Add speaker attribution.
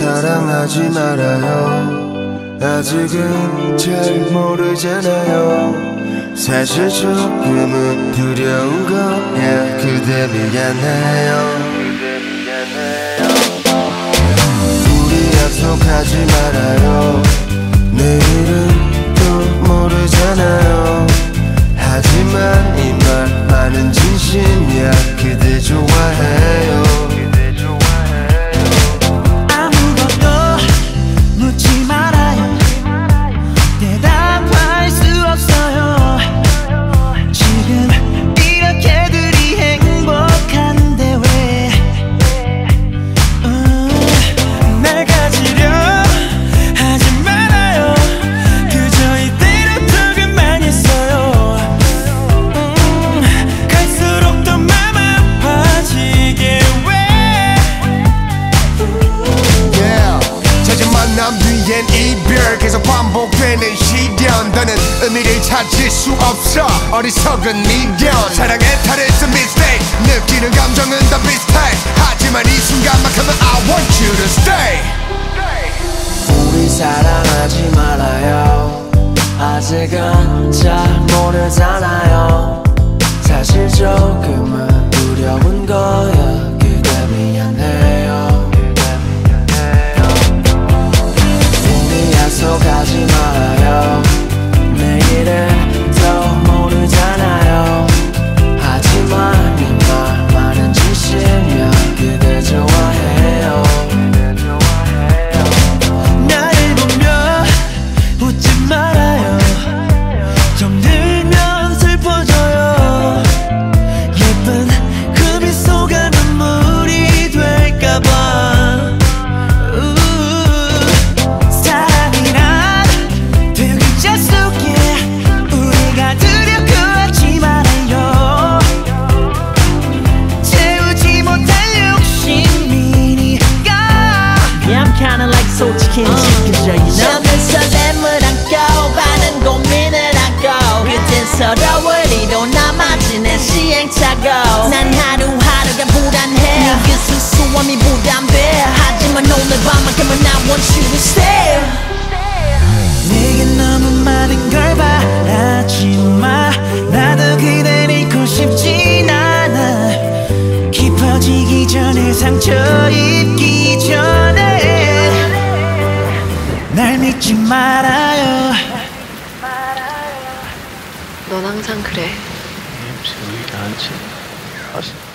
Speaker 1: 사랑하지 말아요. 아직은 잘 모르잖아요. 사실 조금은 두려운 거야. 그대 미안해요. 우리 약속하지 말아요. 내일은
Speaker 2: 의미를 찾을 수 없어. 어리석은 미련. 사랑에 탈해서 mistake. 느끼는 감정은 다 비슷해. 하지만 이 순간만큼은 I want you to stay.
Speaker 1: 우리 사랑하지 말아요. 아직은 잘 모르잖아요. 사실 조금은
Speaker 3: I'm kinda like 솔직히 지켜져, you know?
Speaker 4: 남은 설렘을 안고 많은 고민을 안고 그땐 서러울 리로 남아진 내 시행착오 난 하루하루가 불안해. 네그 수수함이 부담돼 하지만 오늘 밤만큼은 I want you to stay.
Speaker 5: 내게 너무 많은 걸 바라지 날 믿지 말아요
Speaker 6: 넌 항상 그래.
Speaker 7: 지금 나한테